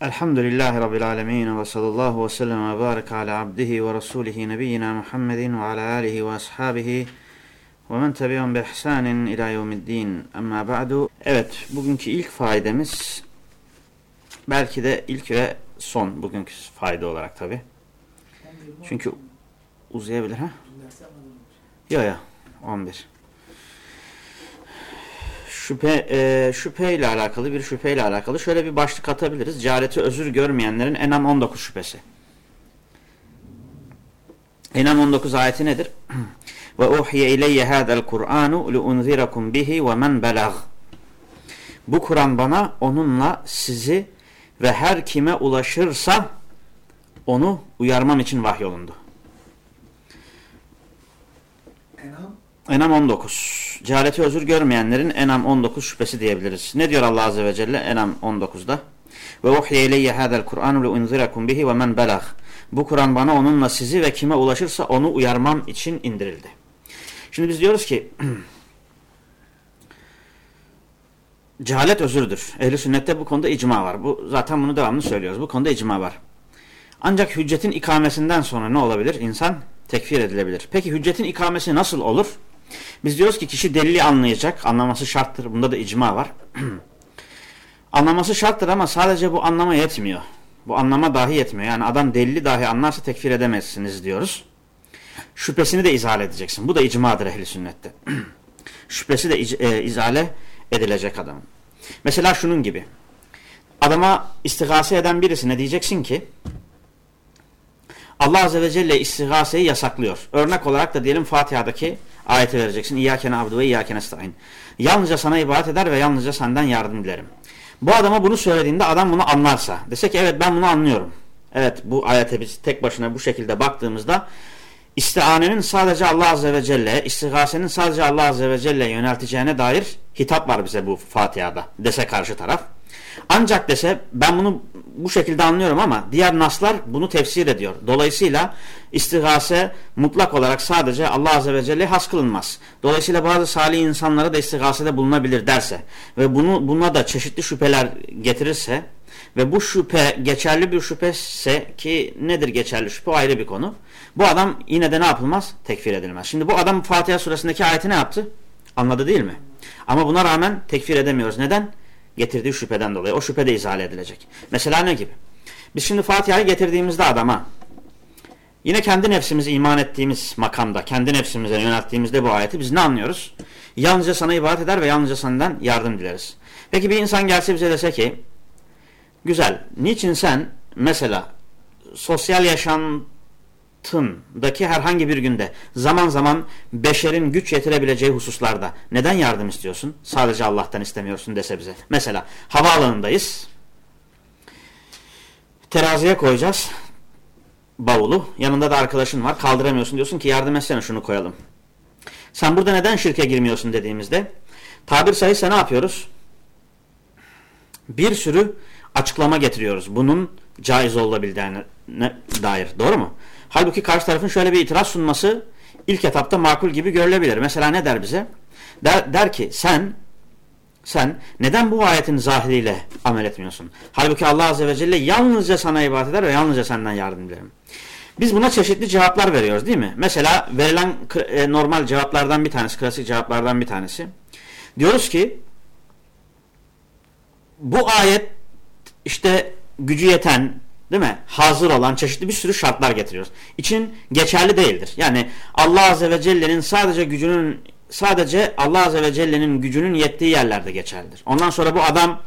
Elhamdülillahi Rabbil alemin ve sallallahu ve sellem ve barik ala abdihi ve rasulihi nebiyyina Muhammedin ve ala alihi ve ashabihi ve men tebiyon bi ihsanin ila yevmiddin. Amma ba'du. Evet, bugünkü ilk faydamız belki de ilk ve son bugünkü fayda olarak tabi. Çünkü uzayabilir ha? Yok ya, 11 şüphe e, şüpheyle alakalı bir şüpheyle alakalı şöyle bir başlık atabiliriz. Cehaleti özür görmeyenlerin Enam 19 şüphesi. Enam 19 ayeti nedir? Ve uhiye ileyye hadal Kur'anu li unzirakum bihi ve men belag. Bu Kur'an bana onunla sizi ve her kime ulaşırsa onu uyarmam için vahyolundu. Enam Enam 19. Cehaleti özür görmeyenlerin Enam 19 şüphesi diyebiliriz. Ne diyor Allah Azze ve Celle Enam 19'da? Ve uhiye ileyye hadel Kur'anu le unzirakum bihi ve men belag. Bu Kur'an bana onunla sizi ve kime ulaşırsa onu uyarmam için indirildi. Şimdi biz diyoruz ki cehalet özürdür. Ehli sünnette bu konuda icma var. Bu zaten bunu devamlı söylüyoruz. Bu konuda icma var. Ancak hüccetin ikamesinden sonra ne olabilir? İnsan tekfir edilebilir. Peki hüccetin ikamesi nasıl olur? Biz diyoruz ki kişi delili anlayacak. Anlaması şarttır. Bunda da icma var. anlaması şarttır ama sadece bu anlama yetmiyor. Bu anlama dahi yetmiyor. Yani adam delili dahi anlarsa tekfir edemezsiniz diyoruz. Şüphesini de izale edeceksin. Bu da icmadır ehli sünnette. Şüphesi de e, izale edilecek adamın. Mesela şunun gibi. Adama istigase eden birisine diyeceksin ki Allah Azze ve Celle istigaseyi yasaklıyor. Örnek olarak da diyelim Fatiha'daki ayeti vereceksin. İyyâkene abdu ve iyyâkene sta'in. Yalnızca sana ibadet eder ve yalnızca senden yardım dilerim. Bu adama bunu söylediğinde adam bunu anlarsa. Dese ki evet ben bunu anlıyorum. Evet bu ayete biz tek başına bu şekilde baktığımızda istianenin sadece Allah Azze ve Celle, istigasenin sadece Allah Azze ve Celle yönelteceğine dair hitap var bize bu Fatiha'da dese karşı taraf. Ancak dese ben bunu bu şekilde anlıyorum ama diğer naslar bunu tefsir ediyor. Dolayısıyla istigase mutlak olarak sadece Allah Azze ve Celle has kılınmaz. Dolayısıyla bazı salih insanlara da istigasede bulunabilir derse ve bunu buna da çeşitli şüpheler getirirse ve bu şüphe geçerli bir şüphese ki nedir geçerli şüphe ayrı bir konu. Bu adam yine de ne yapılmaz? Tekfir edilmez. Şimdi bu adam Fatiha suresindeki ayeti ne yaptı? Anladı değil mi? Ama buna rağmen tekfir edemiyoruz. Neden? Getirdiği şüpheden dolayı. O şüphe de izale edilecek. Mesela ne gibi? Biz şimdi Fatiha'yı getirdiğimizde adama yine kendi nefsimizi iman ettiğimiz makamda, kendi nefsimize yönelttiğimizde bu ayeti biz ne anlıyoruz? Yalnızca sana ibadet eder ve yalnızca senden yardım dileriz. Peki bir insan gelse bize dese ki güzel, niçin sen mesela sosyal yaşam hayatındaki herhangi bir günde zaman zaman beşerin güç yetirebileceği hususlarda neden yardım istiyorsun? Sadece Allah'tan istemiyorsun dese bize. Mesela havaalanındayız. Teraziye koyacağız bavulu. Yanında da arkadaşın var. Kaldıramıyorsun diyorsun ki yardım etsene şunu koyalım. Sen burada neden şirke girmiyorsun dediğimizde tabir sayısı ne yapıyoruz? Bir sürü açıklama getiriyoruz. Bunun caiz olabildiğine dair. Doğru mu? Halbuki karşı tarafın şöyle bir itiraz sunması ilk etapta makul gibi görülebilir. Mesela ne der bize? Der, der ki sen sen neden bu ayetin zahiriyle amel etmiyorsun? Halbuki Allah Azze ve Celle yalnızca sana ibadet eder ve yalnızca senden yardım dilerim. Biz buna çeşitli cevaplar veriyoruz değil mi? Mesela verilen e, normal cevaplardan bir tanesi, klasik cevaplardan bir tanesi. Diyoruz ki bu ayet işte gücü yeten, değil mi? Hazır olan çeşitli bir sürü şartlar getiriyoruz. İçin geçerli değildir. Yani Allah Azze ve Celle'nin sadece gücünün sadece Allah Azze ve Celle'nin gücünün yettiği yerlerde geçerlidir. Ondan sonra bu adam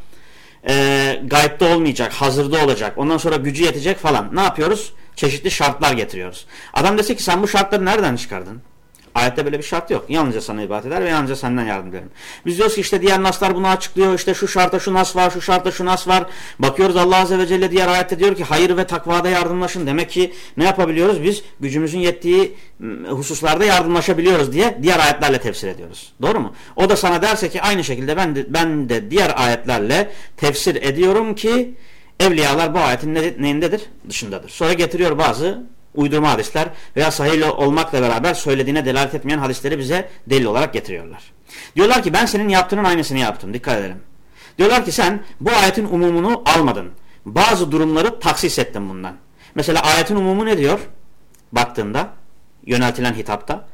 e, gayipte olmayacak, hazırda olacak. Ondan sonra gücü yetecek falan. Ne yapıyoruz? Çeşitli şartlar getiriyoruz. Adam dese ki sen bu şartları nereden çıkardın? Ayette böyle bir şart yok. Yalnızca sana ibadet eder ve yalnızca senden yardım ederim. Biz diyoruz ki işte diğer naslar bunu açıklıyor. İşte şu şartta şu nas var, şu şartta şu nas var. Bakıyoruz Allah Azze ve Celle diğer ayette diyor ki hayır ve takvada yardımlaşın. Demek ki ne yapabiliyoruz? Biz gücümüzün yettiği hususlarda yardımlaşabiliyoruz diye diğer ayetlerle tefsir ediyoruz. Doğru mu? O da sana derse ki aynı şekilde ben de, ben de diğer ayetlerle tefsir ediyorum ki evliyalar bu ayetin neyindedir? Dışındadır. Sonra getiriyor bazı uydurma hadisler veya sahih olmakla beraber söylediğine delalet etmeyen hadisleri bize delil olarak getiriyorlar. Diyorlar ki ben senin yaptığının aynısını yaptım. Dikkat edelim. Diyorlar ki sen bu ayetin umumunu almadın. bazı durumları taksis ettim bundan. Mesela ayetin umumu ne diyor? Baktığında yöneltilen hitapta.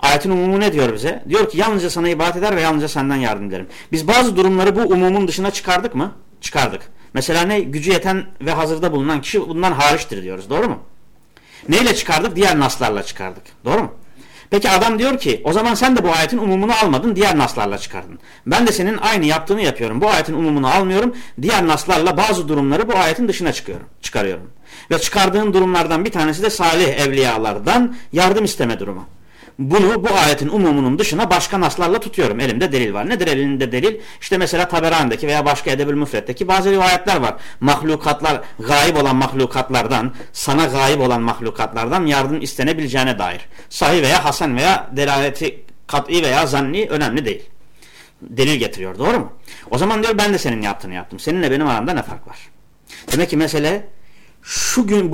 Ayetin umumu ne diyor bize? Diyor ki yalnızca sana ibadet eder ve yalnızca senden yardım ederim. Biz bazı durumları bu umumun dışına çıkardık mı? Çıkardık. Mesela ne? Gücü yeten ve hazırda bulunan kişi bundan hariçtir diyoruz. Doğru mu? Neyle çıkardık? Diğer naslarla çıkardık. Doğru mu? Peki adam diyor ki o zaman sen de bu ayetin umumunu almadın diğer naslarla çıkardın. Ben de senin aynı yaptığını yapıyorum. Bu ayetin umumunu almıyorum. Diğer naslarla bazı durumları bu ayetin dışına çıkıyorum, çıkarıyorum. Ve çıkardığın durumlardan bir tanesi de salih evliyalardan yardım isteme durumu. Bunu bu ayetin umumunun dışına başka naslarla tutuyorum. Elimde delil var. Nedir elinde delil? İşte mesela Taberani'deki veya başka Edebül Müfret'teki bazı rivayetler var. Mahlukatlar, gayip olan mahlukatlardan, sana gayip olan mahlukatlardan yardım istenebileceğine dair. Sahih veya hasen veya delaleti kat'i veya zanni önemli değil. Delil getiriyor. Doğru mu? O zaman diyor ben de senin yaptığını yaptım. Seninle benim aramda ne fark var? Demek ki mesele şu gün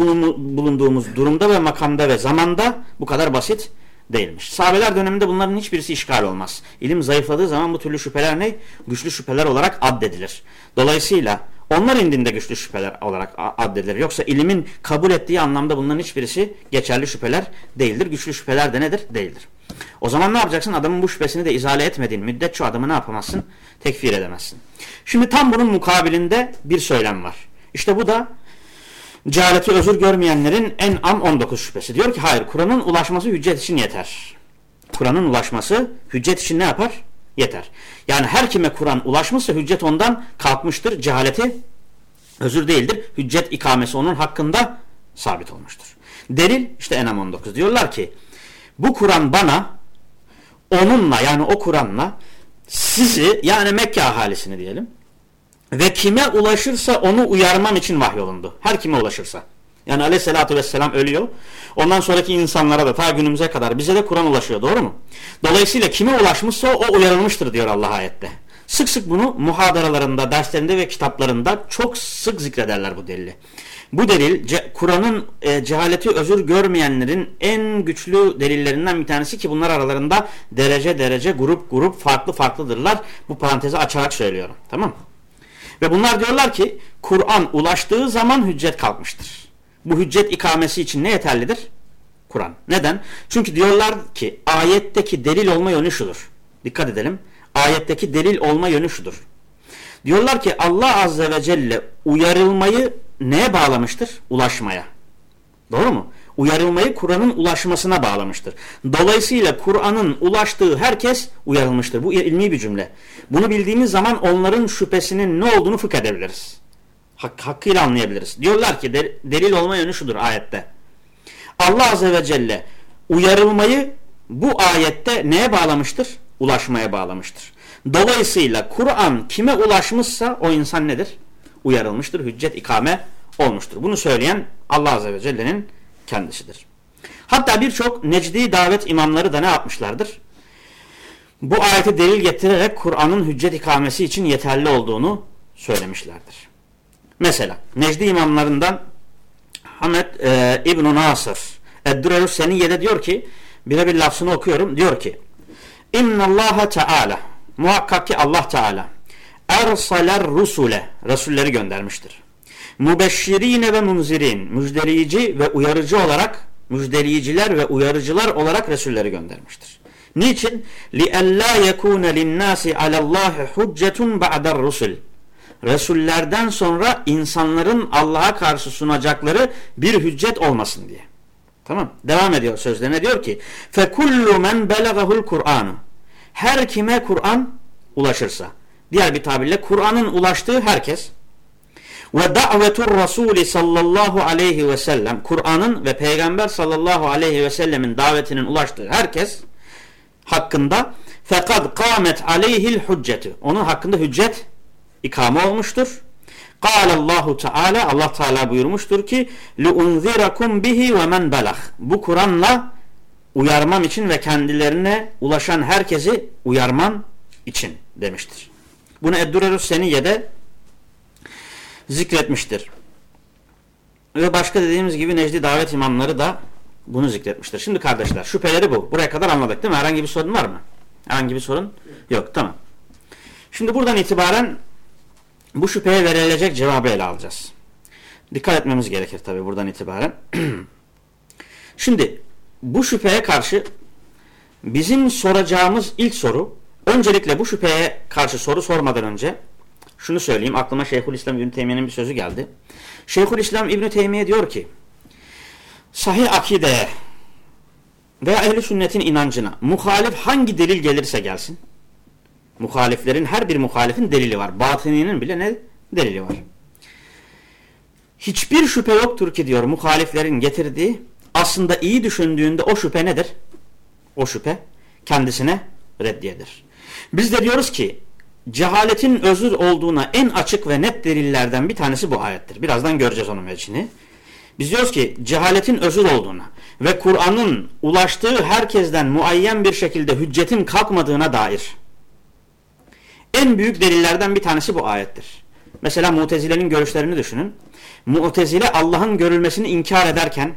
bulunduğumuz durumda ve makamda ve zamanda bu kadar basit değilmiş. Sahabeler döneminde bunların hiçbirisi işgal olmaz. İlim zayıfladığı zaman bu türlü şüpheler ne? Güçlü şüpheler olarak addedilir. Dolayısıyla onlar indinde güçlü şüpheler olarak addedilir. Yoksa ilimin kabul ettiği anlamda bunların hiçbirisi geçerli şüpheler değildir. Güçlü şüpheler de nedir? Değildir. O zaman ne yapacaksın? Adamın bu şüphesini de izale etmediğin müddet şu adamı ne yapamazsın? Tekfir edemezsin. Şimdi tam bunun mukabilinde bir söylem var. İşte bu da cehaleti özür görmeyenlerin en am 19 şüphesi. Diyor ki hayır Kur'an'ın ulaşması hüccet için yeter. Kur'an'ın ulaşması hüccet için ne yapar? Yeter. Yani her kime Kur'an ulaşmışsa hüccet ondan kalkmıştır. Cehaleti özür değildir. Hüccet ikamesi onun hakkında sabit olmuştur. Delil işte Enam 19. Diyorlar ki bu Kur'an bana onunla yani o Kur'an'la sizi yani Mekke ahalisini diyelim ve kime ulaşırsa onu uyarmam için vahyolundu. Her kime ulaşırsa. Yani aleyhissalatü vesselam ölüyor. Ondan sonraki insanlara da ta günümüze kadar bize de Kur'an ulaşıyor. Doğru mu? Dolayısıyla kime ulaşmışsa o uyarılmıştır diyor Allah ayette. Sık sık bunu muhadaralarında, derslerinde ve kitaplarında çok sık zikrederler bu delili. Bu delil Kur'an'ın e, cehaleti özür görmeyenlerin en güçlü delillerinden bir tanesi ki bunlar aralarında derece derece grup grup farklı farklıdırlar. Bu parantezi açarak söylüyorum. Tamam mı? Ve bunlar diyorlar ki Kur'an ulaştığı zaman hüccet kalkmıştır. Bu hüccet ikamesi için ne yeterlidir? Kur'an. Neden? Çünkü diyorlar ki ayetteki delil olma yönü şudur. Dikkat edelim. Ayetteki delil olma yönü şudur. Diyorlar ki Allah Azze ve Celle uyarılmayı neye bağlamıştır? Ulaşmaya. Doğru mu? Uyarılmayı Kur'an'ın ulaşmasına bağlamıştır. Dolayısıyla Kur'an'ın ulaştığı herkes uyarılmıştır. Bu ilmi bir cümle. Bunu bildiğimiz zaman onların şüphesinin ne olduğunu fıkh edebiliriz. Hak, hakkıyla anlayabiliriz. Diyorlar ki de, delil olma yönü şudur ayette. Allah Azze ve Celle uyarılmayı bu ayette neye bağlamıştır? Ulaşmaya bağlamıştır. Dolayısıyla Kur'an kime ulaşmışsa o insan nedir? Uyarılmıştır, hüccet ikame olmuştur. Bunu söyleyen Allah Azze ve Celle'nin kendisidir. Hatta birçok necdi davet imamları da ne yapmışlardır? Bu ayeti delil getirerek Kur'an'ın hüccet ikamesi için yeterli olduğunu söylemişlerdir. Mesela necdi imamlarından Hamed e, İbn-i Nasır Eddurerus Seniyye'de diyor ki birebir lafzını okuyorum diyor ki İnna Allah Teala muhakkak ki Allah Teala ersaler rusule Resulleri göndermiştir mübeşşirine ve munzirin müjdeleyici ve uyarıcı olarak müjdeleyiciler ve uyarıcılar olarak Resulleri göndermiştir. Niçin? لِأَلَّا يَكُونَ لِلنَّاسِ عَلَى اللّٰهِ حُجَّةٌ بَعْدَ الرُّسُلِ Resullerden sonra insanların Allah'a karşı sunacakları bir hüccet olmasın diye. Tamam. Devam ediyor sözlerine diyor ki فَكُلُّ مَنْ بَلَغَهُ الْقُرْآنُ Her kime Kur'an ulaşırsa. Diğer bir tabirle Kur'an'ın ulaştığı herkes ve da'vetur Rasuli sallallahu aleyhi ve sellem Kur'an'ın ve Peygamber sallallahu aleyhi ve sellemin davetinin ulaştığı herkes hakkında fekad kâmet aleyhil hücceti onun hakkında hüccet ikame olmuştur. Allahu Teala Allah Teala buyurmuştur ki liunzirakum bihi ve men belah. Bu Kur'an'la uyarmam için ve kendilerine ulaşan herkesi uyarman için demiştir. Bunu Eddurerus Seniye'de zikretmiştir. Ve başka dediğimiz gibi Necdi davet imamları da bunu zikretmiştir. Şimdi kardeşler şüpheleri bu. Buraya kadar anladık değil mi? Herhangi bir sorun var mı? Herhangi bir sorun yok. Tamam. Şimdi buradan itibaren bu şüpheye verilecek cevabı ele alacağız. Dikkat etmemiz gerekir tabi buradan itibaren. Şimdi bu şüpheye karşı bizim soracağımız ilk soru öncelikle bu şüpheye karşı soru sormadan önce şunu söyleyeyim aklıma Şeyhülislam İbn Teymiye'nin bir sözü geldi. Şeyhülislam İbn Teymiye diyor ki sahih akideye veya ehli sünnetin inancına muhalif hangi delil gelirse gelsin muhaliflerin her bir muhalifin delili var. Batıninin bile ne delili var. Hiçbir şüphe yoktur ki diyor muhaliflerin getirdiği aslında iyi düşündüğünde o şüphe nedir? O şüphe kendisine reddiyedir. Biz de diyoruz ki cehaletin özür olduğuna en açık ve net delillerden bir tanesi bu ayettir. Birazdan göreceğiz onun veçini. Biz diyoruz ki cehaletin özür olduğuna ve Kur'an'ın ulaştığı herkesten muayyen bir şekilde hüccetin kalkmadığına dair en büyük delillerden bir tanesi bu ayettir. Mesela Mutezile'nin görüşlerini düşünün. Mutezile Allah'ın görülmesini inkar ederken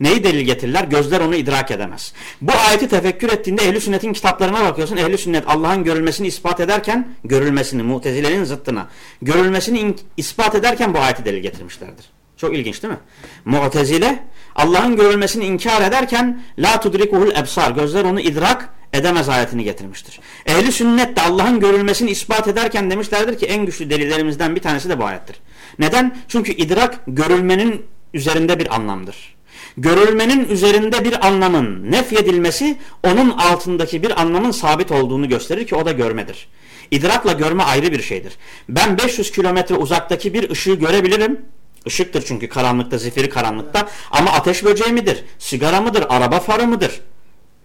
neyi delil getirirler? Gözler onu idrak edemez. Bu ayeti tefekkür ettiğinde ehl sünnetin kitaplarına bakıyorsun. ehl sünnet Allah'ın görülmesini ispat ederken görülmesini Mutezile'nin zıttına görülmesini ispat ederken bu ayeti delil getirmişlerdir. Çok ilginç değil mi? Mu'tezile Allah'ın görülmesini inkar ederken la tudrikuhul ebsar gözler onu idrak edemez ayetini getirmiştir. Ehli sünnet de Allah'ın görülmesini ispat ederken demişlerdir ki en güçlü delillerimizden bir tanesi de bu ayettir. Neden? Çünkü idrak görülmenin üzerinde bir anlamdır. Görülmenin üzerinde bir anlamın nefyedilmesi onun altındaki bir anlamın sabit olduğunu gösterir ki o da görmedir. İdrakla görme ayrı bir şeydir. Ben 500 kilometre uzaktaki bir ışığı görebilirim. Işıktır çünkü karanlıkta, zifiri karanlıkta. Ama ateş böceği midir? Sigara mıdır? Araba farı mıdır?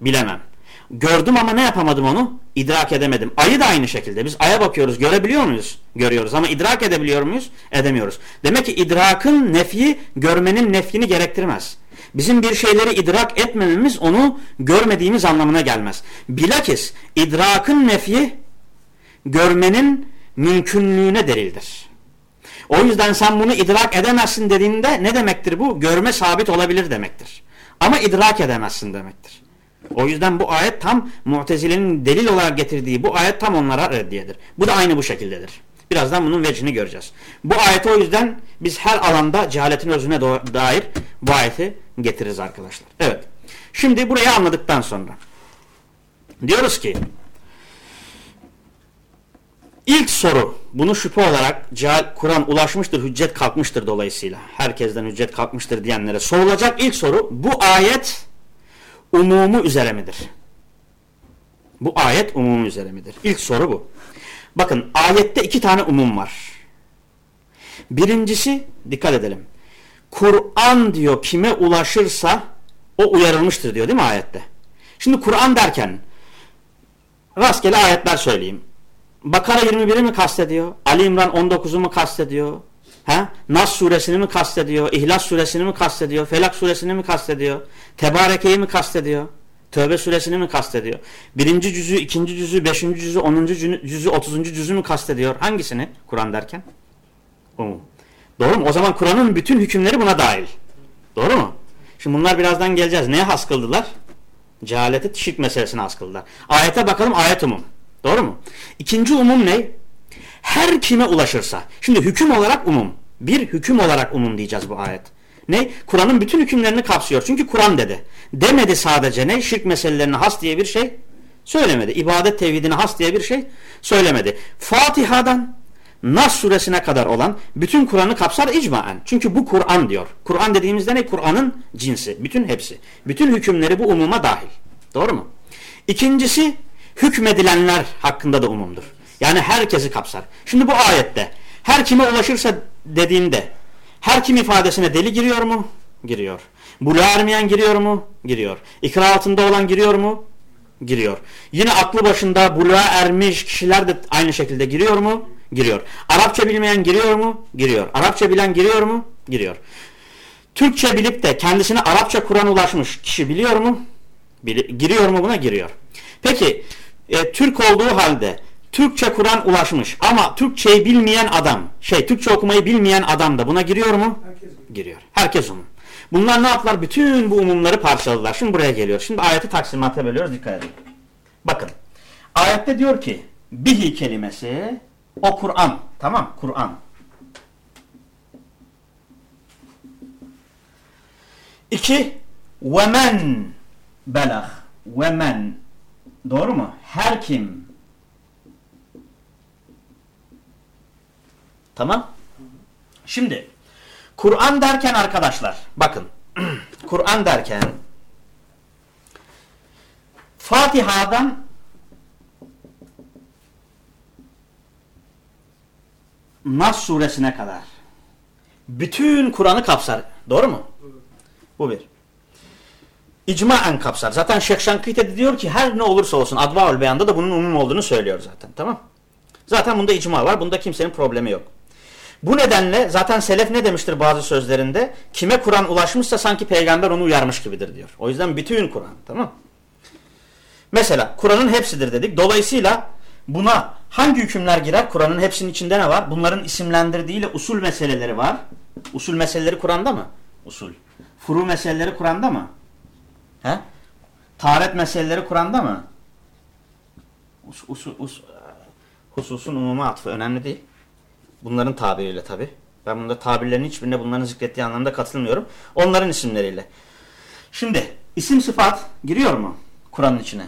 Bilemem. Gördüm ama ne yapamadım onu? İdrak edemedim. Ayı da aynı şekilde. Biz aya bakıyoruz. Görebiliyor muyuz? Görüyoruz. Ama idrak edebiliyor muyuz? Edemiyoruz. Demek ki idrakın nefi görmenin nefini gerektirmez. Bizim bir şeyleri idrak etmememiz onu görmediğimiz anlamına gelmez. Bilakis idrakın nefi görmenin mümkünlüğüne delildir. O yüzden sen bunu idrak edemezsin dediğinde ne demektir bu? Görme sabit olabilir demektir. Ama idrak edemezsin demektir. O yüzden bu ayet tam Mu'tezile'nin delil olarak getirdiği bu ayet tam onlara reddiyedir. Bu da aynı bu şekildedir. Birazdan bunun vecini göreceğiz. Bu ayeti o yüzden biz her alanda cehaletin özüne dair bu ayeti getiririz arkadaşlar. Evet. Şimdi burayı anladıktan sonra diyoruz ki ilk soru bunu şüphe olarak Kur'an ulaşmıştır, hüccet kalkmıştır dolayısıyla. Herkesten hüccet kalkmıştır diyenlere sorulacak ilk soru bu ayet umumu üzere midir? Bu ayet umumu üzere midir? İlk soru bu. Bakın ayette iki tane umum var. Birincisi dikkat edelim. Kur'an diyor kime ulaşırsa o uyarılmıştır diyor değil mi ayette? Şimdi Kur'an derken rastgele ayetler söyleyeyim. Bakara 21'i mi kastediyor? Ali İmran 19'u mu kastediyor? Ha? Nas suresini mi kastediyor? İhlas suresini mi kastediyor? Felak suresini mi kastediyor? Tebareke'yi mi kastediyor? Tövbe suresini mi kastediyor? Birinci cüzü, ikinci cüzü, beşinci cüzü, onuncu cüzü, otuzuncu cüzü mü kastediyor? Hangisini Kur'an derken? Umum. Doğru mu? O zaman Kur'an'ın bütün hükümleri buna dahil. Doğru mu? Şimdi bunlar birazdan geleceğiz. Neye has kıldılar? Cehaleti şirk meselesine has kıldılar. Ayete bakalım ayet umum. Doğru mu? İkinci umum ne? Her kime ulaşırsa. Şimdi hüküm olarak umum. Bir hüküm olarak umum diyeceğiz bu ayet. Ne? Kur'an'ın bütün hükümlerini kapsıyor. Çünkü Kur'an dedi. Demedi sadece ne? Şirk meselelerine has diye bir şey söylemedi. İbadet tevhidine has diye bir şey söylemedi. Fatiha'dan Nas suresine kadar olan bütün Kur'an'ı kapsar icmaen. Çünkü bu Kur'an diyor. Kur'an dediğimizde ne? Kur'an'ın cinsi. Bütün hepsi. Bütün hükümleri bu umuma dahil. Doğru mu? İkincisi hükmedilenler hakkında da umumdur. Yani herkesi kapsar. Şimdi bu ayette her kime ulaşırsa dediğinde her kim ifadesine deli giriyor mu? Giriyor. Buluğa ermeyen giriyor mu? Giriyor. İkra altında olan giriyor mu? Giriyor. Yine aklı başında buluğa ermiş kişiler de aynı şekilde giriyor mu? Giriyor. Arapça bilmeyen giriyor mu? Giriyor. Arapça bilen giriyor mu? Giriyor. Türkçe bilip de kendisine Arapça Kur'an ulaşmış kişi biliyor mu? Bili giriyor mu buna? Giriyor. Peki e, Türk olduğu halde Türkçe Kur'an ulaşmış ama Türkçeyi bilmeyen adam, şey Türkçe okumayı bilmeyen adam da buna giriyor mu? Herkes giriyor. Herkes umum. Bunlar ne yaptılar? Bütün bu umumları parçaladılar. Şimdi buraya geliyor. Şimdi ayeti taksimata bölüyoruz. Dikkat edin. Bakın. Ayette diyor ki bihi kelimesi o Kur'an. Tamam Kur'an. İki, ve men belah. Ve men. Doğru mu? Her kim. Tamam. Şimdi Kur'an derken arkadaşlar bakın Kur'an derken Fatiha'dan Nas suresine kadar bütün Kur'an'ı kapsar. Doğru mu? Bu bir. İcmaen kapsar. Zaten Şeyh Şankite de diyor ki her ne olursa olsun Advaül Beyan'da da bunun umum olduğunu söylüyor zaten. Tamam Zaten bunda icma var. Bunda kimsenin problemi yok. Bu nedenle zaten selef ne demiştir bazı sözlerinde? Kime Kur'an ulaşmışsa sanki peygamber onu uyarmış gibidir diyor. O yüzden bütün Kur'an. Tamam Mesela Kur'an'ın hepsidir dedik. Dolayısıyla buna hangi hükümler girer? Kur'an'ın hepsinin içinde ne var? Bunların isimlendirdiğiyle usul meseleleri var. Usul meseleleri Kur'an'da mı? Usul. Furu meseleleri Kur'an'da mı? He? Taharet meseleleri Kur'an'da mı? Us, us, us, hususun umuma atfı önemli değil. Bunların tabiriyle tabi. Ben bunda tabirlerin hiçbirine bunların zikrettiği anlamda katılmıyorum. Onların isimleriyle. Şimdi isim sıfat giriyor mu Kur'an'ın içine?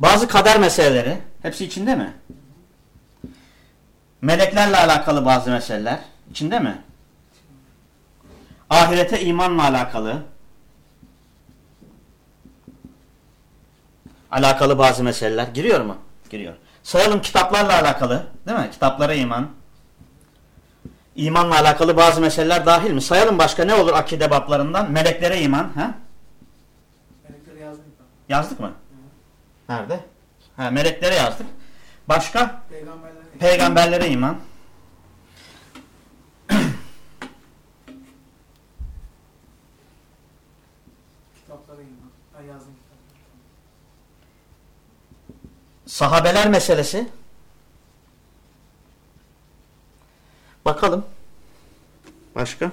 Bazı kader meseleleri hepsi içinde mi? Meleklerle alakalı bazı meseleler içinde mi? Ahirete imanla alakalı alakalı bazı meseleler giriyor mu? Giriyor. Sayalım kitaplarla alakalı değil mi? Kitaplara iman. İmanla alakalı bazı meseleler dahil mi? Sayalım başka ne olur akide bablarından? Meleklere iman. Ha? Melekleri yazdık mı? Yazdık mı? Hı. Nerede? Ha, meleklere yazdık. Başka? Peygamberlere, Peygamberlere iman. Sahabeler meselesi. Bakalım. Başka?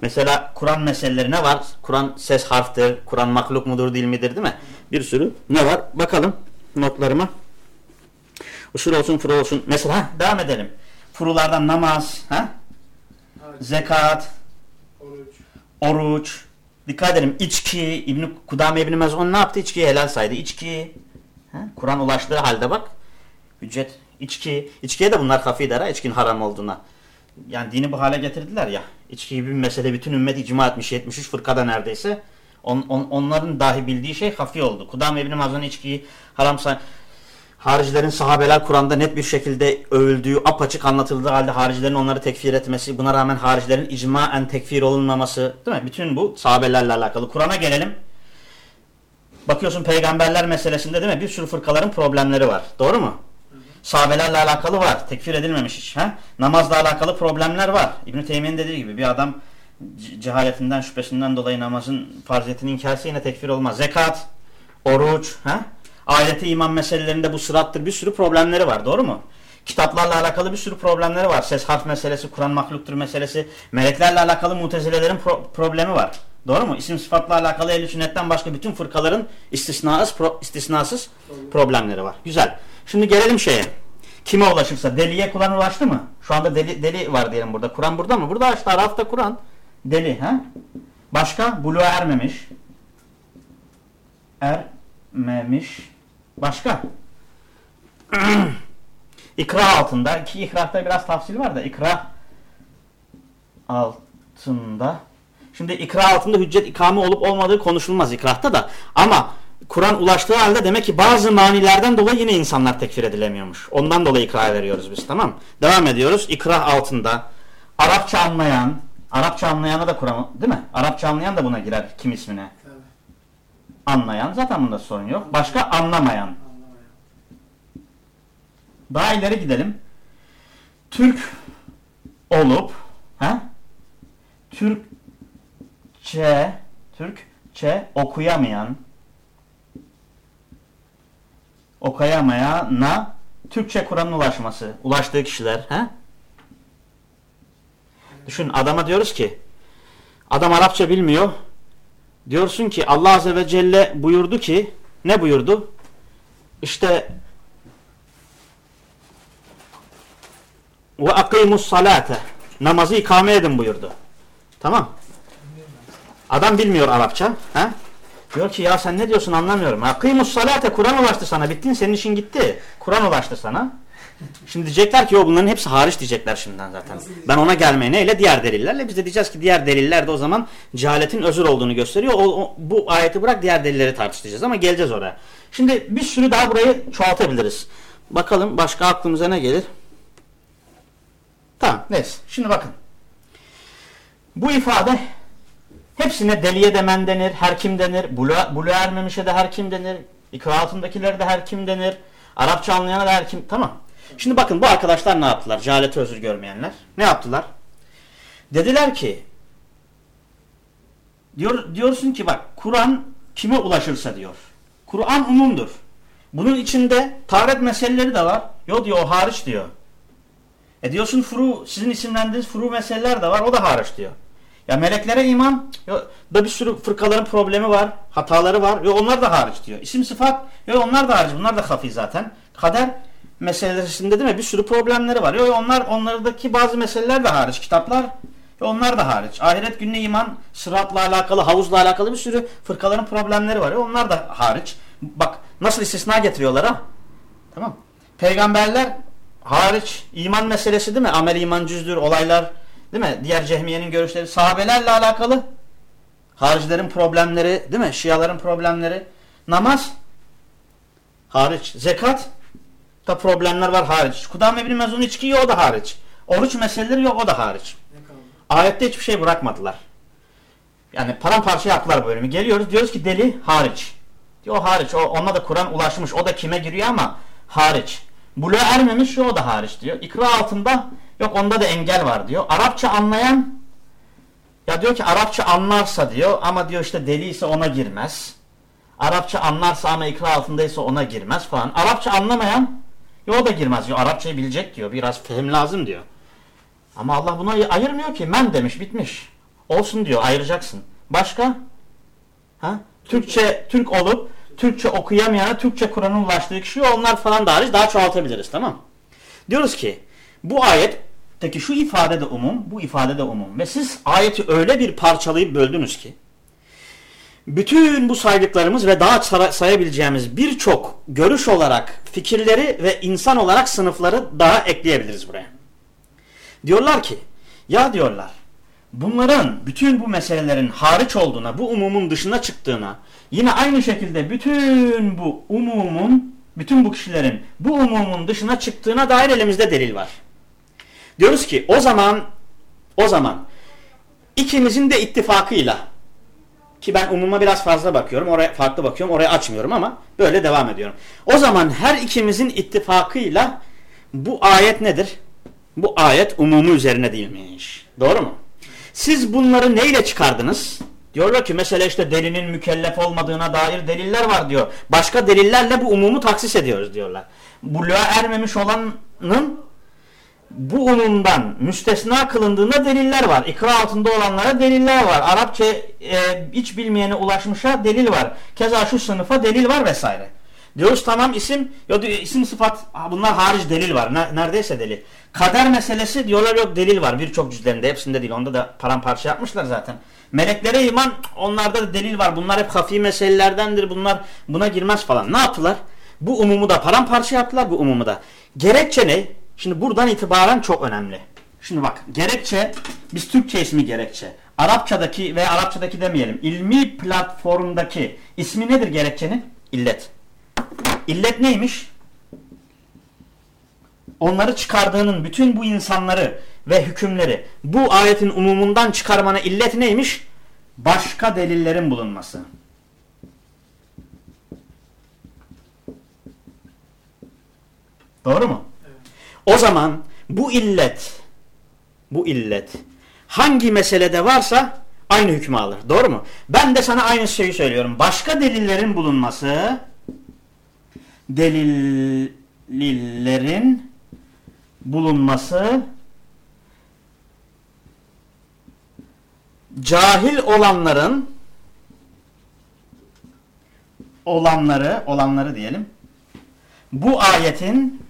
Mesela Kur'an meseleleri ne var? Kur'an ses harftir, Kur'an mahluk mudur değil midir değil mi? Bir sürü ne var? Bakalım notlarıma. Usul olsun, furu olsun. Mesela ha, devam edelim. Furulardan namaz, ha? Zekat, oruç, oruç, dikkat edelim içki, İbn Kudame İbn Mezun ne yaptı? İçkiyi helal saydı. İçki. Kur'an ulaştığı halde bak. Hüccet, içki. İçkiye de bunlar kafi der ha içkinin haram olduğuna. Yani dini bu hale getirdiler ya. İçki gibi bir mesele bütün ümmet icma etmiş 73 fırkada neredeyse. On, on, onların dahi bildiği şey hafi oldu. Kudame İbn Mezun içkiyi haram say Haricilerin sahabeler Kur'an'da net bir şekilde övüldüğü, apaçık anlatıldığı halde haricilerin onları tekfir etmesi, buna rağmen haricilerin icmaen tekfir olunmaması, değil mi? Bütün bu sahabelerle alakalı. Kur'an'a gelelim. Bakıyorsun peygamberler meselesinde değil mi? Bir sürü fırkaların problemleri var. Doğru mu? Sahabelerle alakalı var. Tekfir edilmemiş hiç. He? Namazla alakalı problemler var. İbn-i Teymiye'nin dediği gibi bir adam cehaletinden, şüphesinden dolayı namazın farziyetini inkarsa yine tekfir olmaz. Zekat, oruç, he? Ahirete iman meselelerinde bu sırattır bir sürü problemleri var. Doğru mu? Kitaplarla alakalı bir sürü problemleri var. Ses harf meselesi, Kur'an mahluktur meselesi, meleklerle alakalı mutezilelerin pro problemi var. Doğru mu? İsim sıfatla alakalı ehl sünnetten başka bütün fırkaların istisnasız, pro istisnasız problemleri var. Güzel. Şimdi gelelim şeye. Kime ulaşırsa. Deliye Kur'an ulaştı mı? Şu anda deli, deli var diyelim burada. Kur'an burada mı? Burada işte Araf'ta Kur'an. Deli. ha? Başka? Buluğa ermemiş. Ermemiş. Başka? İkra altında. Ki ikrahta biraz tafsil var da. İkra altında. Şimdi ikra altında hüccet ikame olup olmadığı konuşulmaz ikrahta da. Ama Kur'an ulaştığı halde demek ki bazı manilerden dolayı yine insanlar tekfir edilemiyormuş. Ondan dolayı ikra veriyoruz biz tamam Devam ediyoruz. İkrah altında. Arapça anlayan, Arapça anlayana da Kur'an değil mi? Arapça anlayan da buna girer kim ismine? Anlayan zaten bunda sorun yok. Başka anlamayan. Daha ileri gidelim. Türk olup ha? Türkçe Türkçe okuyamayan okuyamayana Türkçe Kur'an'ın ulaşması. Ulaştığı kişiler. ha? Düşün adama diyoruz ki adam Arapça bilmiyor. Diyorsun ki Allah Azze ve Celle buyurdu ki ne buyurdu? İşte ve akimus salate namazı ikame edin buyurdu. Tamam. Adam bilmiyor Arapça. He? Diyor ki ya sen ne diyorsun anlamıyorum. Ha, kıymus salate Kur'an ulaştı sana. Bittin senin işin gitti. Kur'an ulaştı sana. Şimdi diyecekler ki yo bunların hepsi hariç diyecekler şimdiden zaten. Ben ona gelmeye neyle? Diğer delillerle. Biz de diyeceğiz ki diğer deliller de o zaman cehaletin özür olduğunu gösteriyor. O, o- bu ayeti bırak diğer delilleri tartışacağız ama geleceğiz oraya. Şimdi bir sürü daha burayı çoğaltabiliriz. Bakalım başka aklımıza ne gelir? Tamam neyse. Şimdi bakın. Bu ifade hepsine deliye de men denir, her kim denir, buluğa, buluğa ermemişe de her kim denir, ikra altındakilere de her kim denir, Arapça anlayana da her kim. Tamam. Şimdi bakın bu arkadaşlar ne yaptılar? Cehaleti özür görmeyenler. Ne yaptılar? Dediler ki diyor, diyorsun ki bak Kur'an kime ulaşırsa diyor. Kur'an umumdur. Bunun içinde taharet meseleleri de var. Yok diyor o hariç diyor. E diyorsun furu sizin isimlendiğiniz furu meseleler de var. O da hariç diyor. Ya meleklere iman yo, da bir sürü fırkaların problemi var. Hataları var. Yo, onlar da hariç diyor. İsim sıfat yo, onlar da hariç. Bunlar da hafi zaten. Kader meselesinde değil mi? Bir sürü problemleri var. Yo, yo, onlar onlardaki bazı meseleler de hariç. Kitaplar onlar da hariç. Ahiret gününe iman sıratla alakalı, havuzla alakalı bir sürü fırkaların problemleri var. Onlar da hariç. Bak nasıl istisna getiriyorlar ha? Tamam. Peygamberler hariç iman meselesi değil mi? Amel iman cüzdür olaylar değil mi? Diğer cehmiyenin görüşleri sahabelerle alakalı haricilerin problemleri değil mi? Şiaların problemleri namaz hariç. Zekat da problemler var hariç. Kudame bin Mezun içki yok o da hariç. Oruç meseleleri yok o da hariç. Ayette hiçbir şey bırakmadılar. Yani paramparça yaptılar bölümü. Geliyoruz diyoruz ki deli hariç. Diyor o hariç. O, ona da Kur'an ulaşmış. O da kime giriyor ama hariç. Buluğa ermemiş o da hariç diyor. İkra altında yok onda da engel var diyor. Arapça anlayan ya diyor ki Arapça anlarsa diyor ama diyor işte deli ise ona girmez. Arapça anlarsa ama ikra altındaysa ona girmez falan. Arapça anlamayan ya o da girmez diyor. Arapçayı bilecek diyor. Biraz fehim lazım diyor. Ama Allah buna ay- ayırmıyor ki. Men demiş bitmiş. Olsun diyor ayıracaksın. Başka? Ha? Türkçe, Türk olup Türkçe okuyamayana Türkçe Kur'an'ın ulaştığı kişi onlar falan da hariç daha çoğaltabiliriz tamam Diyoruz ki bu ayetteki şu ifade de umum, bu ifade de umum. Ve siz ayeti öyle bir parçalayıp böldünüz ki bütün bu saydıklarımız ve daha say- sayabileceğimiz birçok görüş olarak fikirleri ve insan olarak sınıfları daha ekleyebiliriz buraya. Diyorlar ki ya diyorlar bunların bütün bu meselelerin hariç olduğuna, bu umumun dışına çıktığına, yine aynı şekilde bütün bu umumun, bütün bu kişilerin bu umumun dışına çıktığına dair elimizde delil var. Diyoruz ki o zaman o zaman ikimizin de ittifakıyla ki ben umuma biraz fazla bakıyorum, oraya farklı bakıyorum, oraya açmıyorum ama böyle devam ediyorum. O zaman her ikimizin ittifakıyla bu ayet nedir? Bu ayet umumu üzerine değilmiş. Doğru mu? Siz bunları neyle çıkardınız? Diyorlar ki mesela işte delinin mükellef olmadığına dair deliller var diyor. Başka delillerle bu umumu taksis ediyoruz diyorlar. Buluğa ermemiş olanın bu umumdan müstesna kılındığında deliller var. İkra altında olanlara deliller var. Arapça e, hiç bilmeyene ulaşmışa delil var. Keza şu sınıfa delil var vesaire. Diyoruz tamam isim ya diyor, isim sıfat bunlar hariç delil var. Ne- Neredeyse delil. Kader meselesi diyorlar yok delil var. Birçok cüzlerinde hepsinde değil. Onda da paramparça yapmışlar zaten. Meleklere iman onlarda da delil var. Bunlar hep hafi meselelerdendir. Bunlar buna girmez falan. Ne yaptılar? Bu umumu da paramparça yaptılar bu umumu da. Gerekçe ne? Şimdi buradan itibaren çok önemli. Şimdi bak gerekçe biz Türkçe ismi gerekçe. Arapçadaki ve Arapçadaki demeyelim. ilmi platformdaki ismi nedir gerekçenin? İllet. İllet neymiş? Onları çıkardığının bütün bu insanları ve hükümleri bu ayetin umumundan çıkarmana illet neymiş? Başka delillerin bulunması. Doğru mu? O zaman bu illet bu illet hangi meselede varsa aynı hükmü alır. Doğru mu? Ben de sana aynı şeyi söylüyorum. Başka delillerin bulunması delillerin bulunması cahil olanların olanları olanları diyelim bu ayetin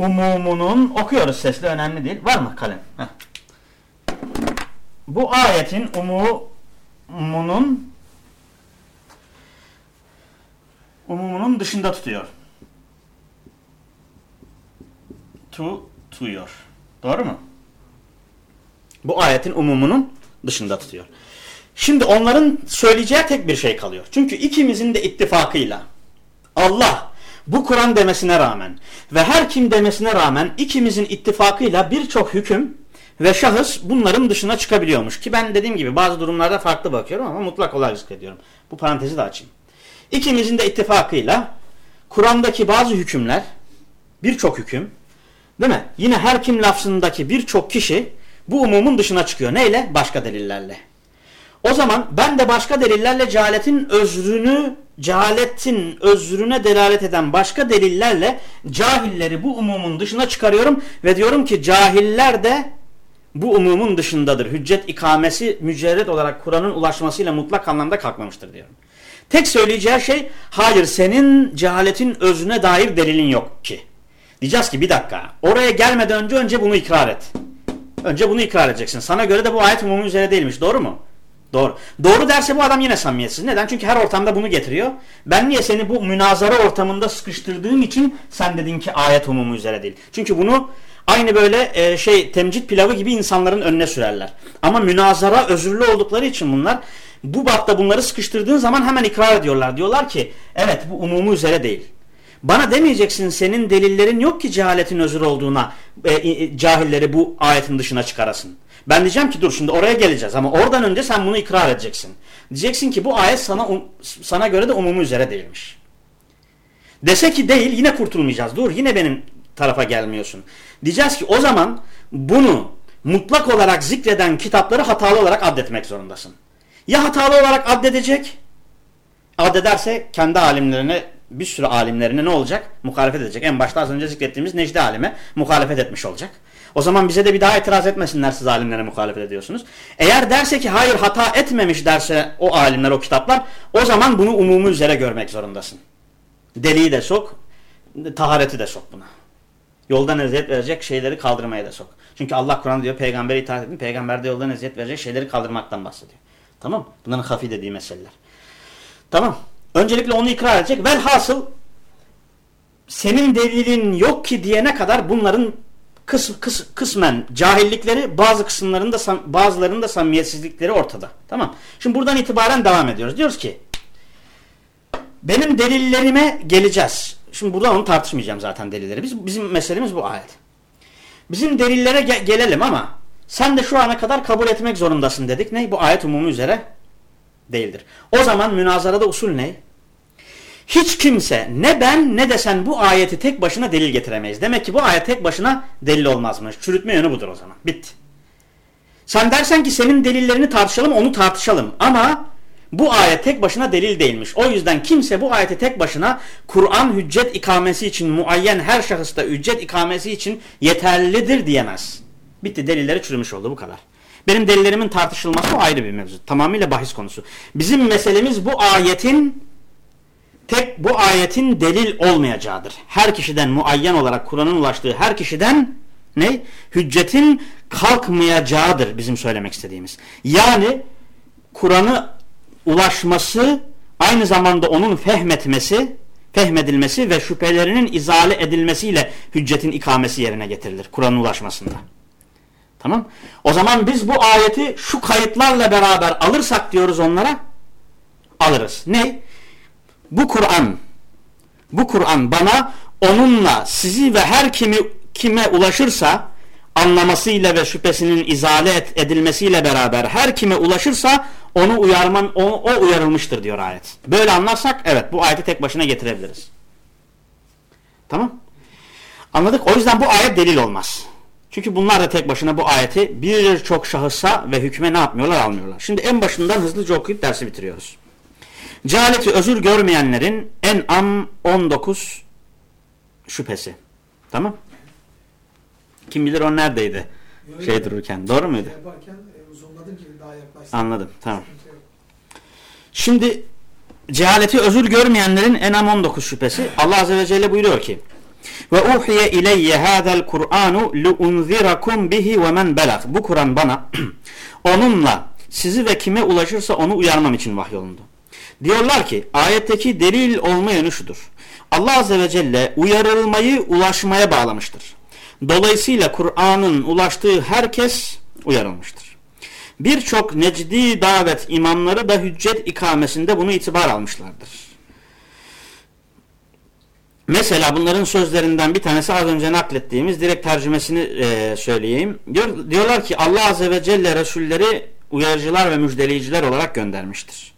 umumunun okuyoruz sesli önemli değil. Var mı kalem? Bu ayetin umumunun umumunun dışında tutuyor. Tutuyor. Doğru mu? Bu ayetin umumunun dışında tutuyor. Şimdi onların söyleyeceği tek bir şey kalıyor. Çünkü ikimizin de ittifakıyla Allah bu Kur'an demesine rağmen ve her kim demesine rağmen ikimizin ittifakıyla birçok hüküm ve şahıs bunların dışına çıkabiliyormuş. Ki ben dediğim gibi bazı durumlarda farklı bakıyorum ama mutlak olarak zikrediyorum. Bu parantezi de açayım. İkimizin de ittifakıyla Kur'an'daki bazı hükümler birçok hüküm değil mi? Yine her kim lafzındaki birçok kişi bu umumun dışına çıkıyor. Neyle? Başka delillerle. O zaman ben de başka delillerle cehaletin özrünü, cehaletin özrüne delalet eden başka delillerle cahilleri bu umumun dışına çıkarıyorum ve diyorum ki cahiller de bu umumun dışındadır. Hüccet ikamesi mücerred olarak Kur'an'ın ulaşmasıyla mutlak anlamda kalkmamıştır diyorum. Tek söyleyeceği şey hayır senin cehaletin özüne dair delilin yok ki. Diyeceğiz ki bir dakika oraya gelmeden önce önce bunu ikrar et. Önce bunu ikrar edeceksin. Sana göre de bu ayet umumun üzere değilmiş. Doğru mu? Doğru. Doğru derse bu adam yine samimiyetsiz. Neden? Çünkü her ortamda bunu getiriyor. Ben niye seni bu münazara ortamında sıkıştırdığım için sen dedin ki ayet umumu üzere değil. Çünkü bunu aynı böyle e, şey temcit pilavı gibi insanların önüne sürerler. Ama münazara özürlü oldukları için bunlar bu bapta bunları sıkıştırdığın zaman hemen ikrar ediyorlar. Diyorlar ki evet bu umumu üzere değil. Bana demeyeceksin senin delillerin yok ki cehaletin özür olduğuna e, e, cahilleri bu ayetin dışına çıkarasın. Ben diyeceğim ki dur şimdi oraya geleceğiz ama oradan önce sen bunu ikrar edeceksin. Diyeceksin ki bu ayet sana um, sana göre de umumu üzere değilmiş. Dese ki değil yine kurtulmayacağız. Dur yine benim tarafa gelmiyorsun. Diyeceğiz ki o zaman bunu mutlak olarak zikreden kitapları hatalı olarak addetmek zorundasın. Ya hatalı olarak addedecek addederse kendi alimlerine bir sürü alimlerine ne olacak? Muhalefet edecek. En başta az önce zikrettiğimiz Necdi alime muhalefet etmiş olacak. O zaman bize de bir daha itiraz etmesinler siz alimlere muhalefet ediyorsunuz. Eğer derse ki hayır hata etmemiş derse o alimler o kitaplar o zaman bunu umumu üzere görmek zorundasın. Deliği de sok, tahareti de sok buna. Yoldan eziyet verecek şeyleri kaldırmaya da sok. Çünkü Allah Kur'an diyor peygambere itaat edin. Peygamber de yoldan eziyet verecek şeyleri kaldırmaktan bahsediyor. Tamam Bunların hafi dediği meseleler. Tamam. Öncelikle onu ikrar edecek. Velhasıl senin delilin yok ki diyene kadar bunların kıs, kıs, kısmen cahillikleri bazı kısımlarında bazılarının da samimiyetsizlikleri ortada. Tamam. Şimdi buradan itibaren devam ediyoruz. Diyoruz ki benim delillerime geleceğiz. Şimdi burada onu tartışmayacağım zaten delilleri. Biz, bizim meselemiz bu ayet. Bizim delillere ge gelelim ama sen de şu ana kadar kabul etmek zorundasın dedik. Ne? Bu ayet umumu üzere değildir. O zaman münazarada usul ne? Hiç kimse ne ben ne de sen bu ayeti tek başına delil getiremeyiz. Demek ki bu ayet tek başına delil olmazmış. Çürütme yönü budur o zaman. Bitti. Sen dersen ki senin delillerini tartışalım onu tartışalım. Ama bu ayet tek başına delil değilmiş. O yüzden kimse bu ayeti tek başına Kur'an hüccet ikamesi için muayyen her şahısta hüccet ikamesi için yeterlidir diyemez. Bitti delilleri çürümüş oldu bu kadar. Benim delillerimin tartışılması ayrı bir mevzu. Tamamıyla bahis konusu. Bizim meselemiz bu ayetin tek bu ayetin delil olmayacağıdır. Her kişiden muayyen olarak Kur'an'ın ulaştığı her kişiden ne? Hüccetin kalkmayacağıdır bizim söylemek istediğimiz. Yani Kur'an'ı ulaşması aynı zamanda onun fehmetmesi, fehmedilmesi ve şüphelerinin izale edilmesiyle hüccetin ikamesi yerine getirilir Kur'an'ın ulaşmasında. Tamam? O zaman biz bu ayeti şu kayıtlarla beraber alırsak diyoruz onlara alırız. Ne? Bu Kur'an bu Kur'an bana onunla sizi ve her kimi kime ulaşırsa anlamasıyla ve şüphesinin izale edilmesiyle beraber her kime ulaşırsa onu uyarman o, o uyarılmıştır diyor ayet. Böyle anlarsak evet bu ayeti tek başına getirebiliriz. Tamam? Anladık? O yüzden bu ayet delil olmaz. Çünkü bunlar da tek başına bu ayeti birçok şahısa ve hükme ne yapmıyorlar almıyorlar. Şimdi en başından hızlıca okuyup dersi bitiriyoruz. Cehaleti özür görmeyenlerin en am 19 şüphesi. Tamam. Kim bilir o neredeydi? Öyle şey dururken. Doğru muydu? Yaparken e. Anladım. Tamam. Şimdi cehaleti özür görmeyenlerin en am 19 şüphesi. Allah Azze ve Celle buyuruyor ki Ve uhiye ileyye hadal Kur'anu li unzirakum bihi ve men belag. Bu Kur'an bana onunla sizi ve kime ulaşırsa onu uyarmam için vahyolundu. Diyorlar ki ayetteki delil olma yönü şudur. Allah Azze ve Celle uyarılmayı ulaşmaya bağlamıştır. Dolayısıyla Kur'an'ın ulaştığı herkes uyarılmıştır. Birçok necdi davet imamları da hüccet ikamesinde bunu itibar almışlardır. Mesela bunların sözlerinden bir tanesi az önce naklettiğimiz direkt tercümesini e, söyleyeyim. Diyor, diyorlar ki Allah Azze ve Celle Resulleri uyarıcılar ve müjdeleyiciler olarak göndermiştir.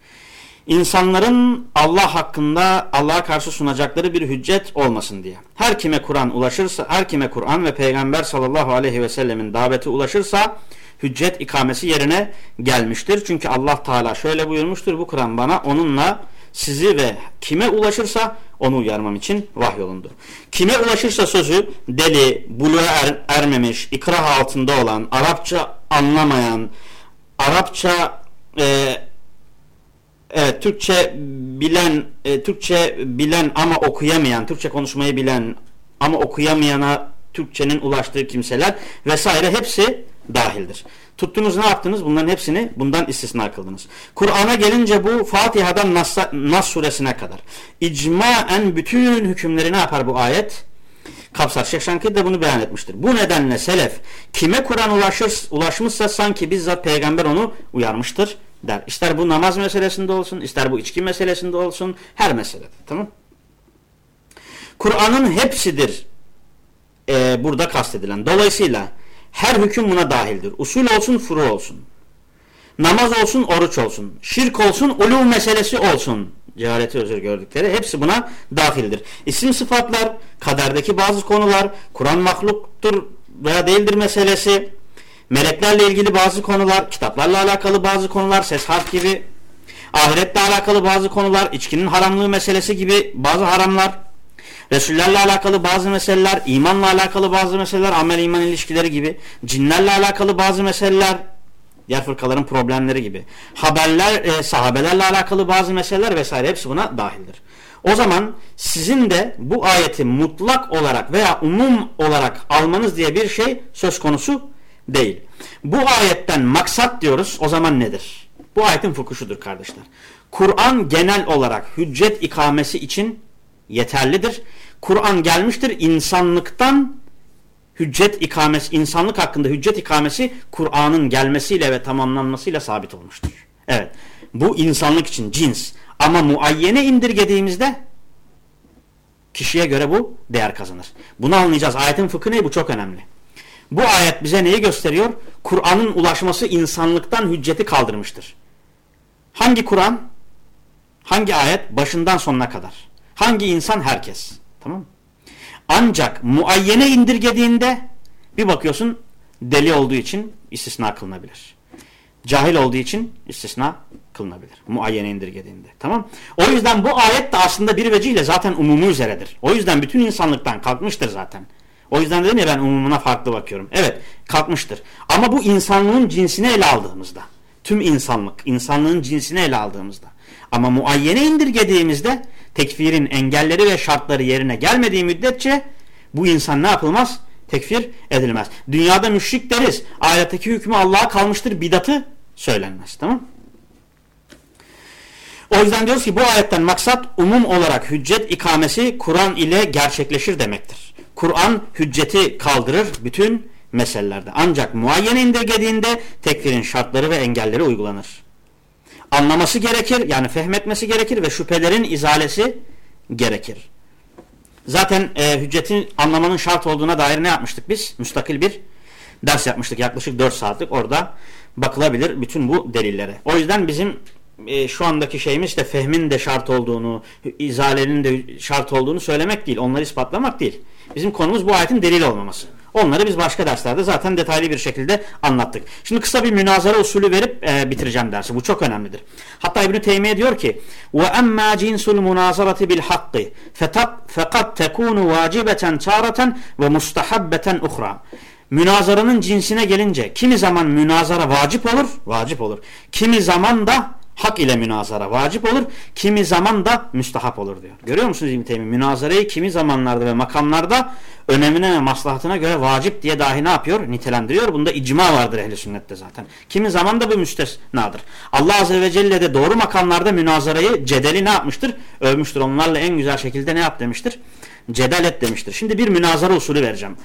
İnsanların Allah hakkında Allah'a karşı sunacakları bir hüccet olmasın diye. Her kime Kur'an ulaşırsa, her kime Kur'an ve Peygamber sallallahu aleyhi ve sellemin daveti ulaşırsa hüccet ikamesi yerine gelmiştir. Çünkü Allah Teala şöyle buyurmuştur bu Kur'an bana onunla sizi ve kime ulaşırsa onu uyarmam için vahyolundu. Kime ulaşırsa sözü deli, buluğa er, ermemiş, ikrah altında olan, Arapça anlamayan, Arapça e, evet, Türkçe bilen, e, Türkçe bilen ama okuyamayan, Türkçe konuşmayı bilen ama okuyamayana Türkçenin ulaştığı kimseler vesaire hepsi dahildir. Tuttunuz ne yaptınız? Bunların hepsini bundan istisna kıldınız. Kur'an'a gelince bu Fatiha'dan Nas, Nas suresine kadar. İcmaen bütün hükümleri ne yapar bu ayet? Kapsar. Şeyh Şankir de bunu beyan etmiştir. Bu nedenle selef kime Kur'an ulaşmışsa sanki bizzat peygamber onu uyarmıştır der. İster bu namaz meselesinde olsun, ister bu içki meselesinde olsun, her meselede. Tamam Kur'an'ın hepsidir e, burada kastedilen. Dolayısıyla her hüküm buna dahildir. Usul olsun, furu olsun. Namaz olsun, oruç olsun. Şirk olsun, uluv meselesi olsun. Cehaleti özür gördükleri. Hepsi buna dahildir. İsim sıfatlar, kaderdeki bazı konular, Kur'an mahluktur veya değildir meselesi, meleklerle ilgili bazı konular, kitaplarla alakalı bazı konular, ses harf gibi, ahiretle alakalı bazı konular, içkinin haramlığı meselesi gibi bazı haramlar, Resullerle alakalı bazı meseleler, imanla alakalı bazı meseleler, amel iman ilişkileri gibi, cinlerle alakalı bazı meseleler, diğer fırkaların problemleri gibi, haberler, e, sahabelerle alakalı bazı meseleler vesaire hepsi buna dahildir. O zaman sizin de bu ayeti mutlak olarak veya umum olarak almanız diye bir şey söz konusu değil. Bu ayetten maksat diyoruz o zaman nedir? Bu ayetin fıkıh kardeşler. Kur'an genel olarak hüccet ikamesi için yeterlidir. Kur'an gelmiştir insanlıktan hüccet ikamesi, insanlık hakkında hüccet ikamesi Kur'an'ın gelmesiyle ve tamamlanmasıyla sabit olmuştur. Evet. Bu insanlık için cins. Ama muayyene indirgediğimizde kişiye göre bu değer kazanır. Bunu anlayacağız. Ayetin fıkhı ne? Bu çok önemli. Bu ayet bize neyi gösteriyor? Kur'an'ın ulaşması insanlıktan hücceti kaldırmıştır. Hangi Kur'an? Hangi ayet? Başından sonuna kadar. Hangi insan? Herkes. Tamam Ancak muayyene indirgediğinde bir bakıyorsun deli olduğu için istisna kılınabilir. Cahil olduğu için istisna kılınabilir. Muayyene indirgediğinde. Tamam O yüzden bu ayet de aslında bir vecihle zaten umumu üzeredir. O yüzden bütün insanlıktan kalkmıştır zaten. O yüzden dedim ya ben umumuna farklı bakıyorum. Evet kalkmıştır. Ama bu insanlığın cinsini ele aldığımızda. Tüm insanlık, insanlığın cinsini ele aldığımızda. Ama muayyene indirgediğimizde tekfirin engelleri ve şartları yerine gelmediği müddetçe bu insan ne yapılmaz? Tekfir edilmez. Dünyada müşrik deriz. Ayetteki hükmü Allah'a kalmıştır. Bidatı söylenmez. Tamam O yüzden diyoruz ki bu ayetten maksat umum olarak hüccet ikamesi Kur'an ile gerçekleşir demektir. Kur'an hücceti kaldırır bütün meselelerde. Ancak muayyen indirgediğinde tekfirin şartları ve engelleri uygulanır anlaması gerekir. Yani fehmetmesi gerekir ve şüphelerin izalesi gerekir. Zaten e, hüccetin anlamanın şart olduğuna dair ne yapmıştık biz? Müstakil bir ders yapmıştık. Yaklaşık 4 saatlik orada bakılabilir bütün bu delillere. O yüzden bizim e, şu andaki şeyimiz işte fehmin de şart olduğunu, izalenin de şart olduğunu söylemek değil. Onları ispatlamak değil. Bizim konumuz bu ayetin delil olmaması. Onları biz başka derslerde zaten detaylı bir şekilde anlattık. Şimdi kısa bir münazara usulü verip e, bitireceğim dersi. Bu çok önemlidir. Hatta İbn Teymiye diyor ki: "Ve emma cinsul münazarati bil hakki fakat tekunu vacibeten taratan ve mustahabbeten uhra." Münazaranın cinsine gelince kimi zaman münazara vacip olur, vacip olur. Kimi zaman da hak ile münazara vacip olur. Kimi zaman da müstahap olur diyor. Görüyor musunuz İbn Teymi? Münazarayı kimi zamanlarda ve makamlarda önemine ve maslahatına göre vacip diye dahi ne yapıyor? Nitelendiriyor. Bunda icma vardır ehli sünnette zaten. Kimi zaman da bu müstesnadır. Allah Azze ve Celle de doğru makamlarda münazarayı, cedeli ne yapmıştır? Övmüştür. Onlarla en güzel şekilde ne yap demiştir? Cedel et demiştir. Şimdi bir münazara usulü vereceğim.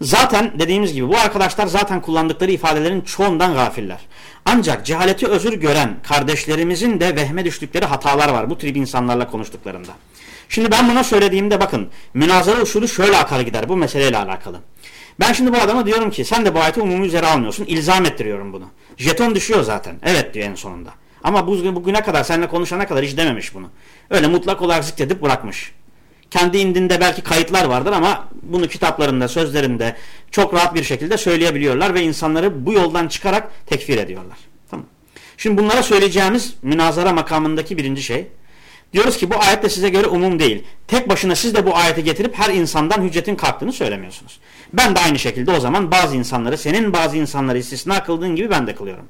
Zaten dediğimiz gibi bu arkadaşlar zaten kullandıkları ifadelerin çoğundan gafiller. Ancak cehaleti özür gören kardeşlerimizin de vehme düştükleri hatalar var bu tür insanlarla konuştuklarında. Şimdi ben buna söylediğimde bakın münazara usulü şöyle akar gider bu meseleyle alakalı. Ben şimdi bu adama diyorum ki sen de bu ayeti umumi üzere almıyorsun. İlzam ettiriyorum bunu. Jeton düşüyor zaten. Evet diyor en sonunda. Ama bugüne kadar seninle konuşana kadar hiç dememiş bunu. Öyle mutlak olarak zikredip bırakmış. Kendi indinde belki kayıtlar vardır ama bunu kitaplarında, sözlerinde çok rahat bir şekilde söyleyebiliyorlar ve insanları bu yoldan çıkarak tekfir ediyorlar. Tamam. Şimdi bunlara söyleyeceğimiz münazara makamındaki birinci şey. Diyoruz ki bu ayet de size göre umum değil. Tek başına siz de bu ayeti getirip her insandan hüccetin kalktığını söylemiyorsunuz. Ben de aynı şekilde o zaman bazı insanları, senin bazı insanları istisna kıldığın gibi ben de kılıyorum.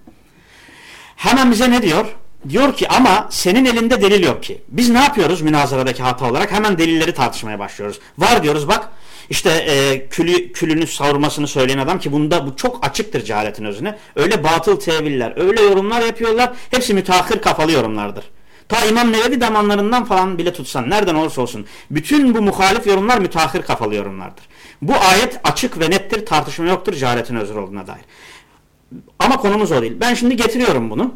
Hemen bize ne diyor? Diyor ki ama senin elinde delil yok ki. Biz ne yapıyoruz münazaradaki hata olarak? Hemen delilleri tartışmaya başlıyoruz. Var diyoruz bak işte e, külü, külünü savurmasını söyleyen adam ki bunda bu çok açıktır cehaletin özüne. Öyle batıl teviller, öyle yorumlar yapıyorlar. Hepsi müteahhir kafalı yorumlardır. Ta İmam Nevevi damanlarından falan bile tutsan nereden olursa olsun. Bütün bu muhalif yorumlar müteahhir kafalı yorumlardır. Bu ayet açık ve nettir tartışma yoktur cehaletin özür olduğuna dair. Ama konumuz o değil. Ben şimdi getiriyorum bunu.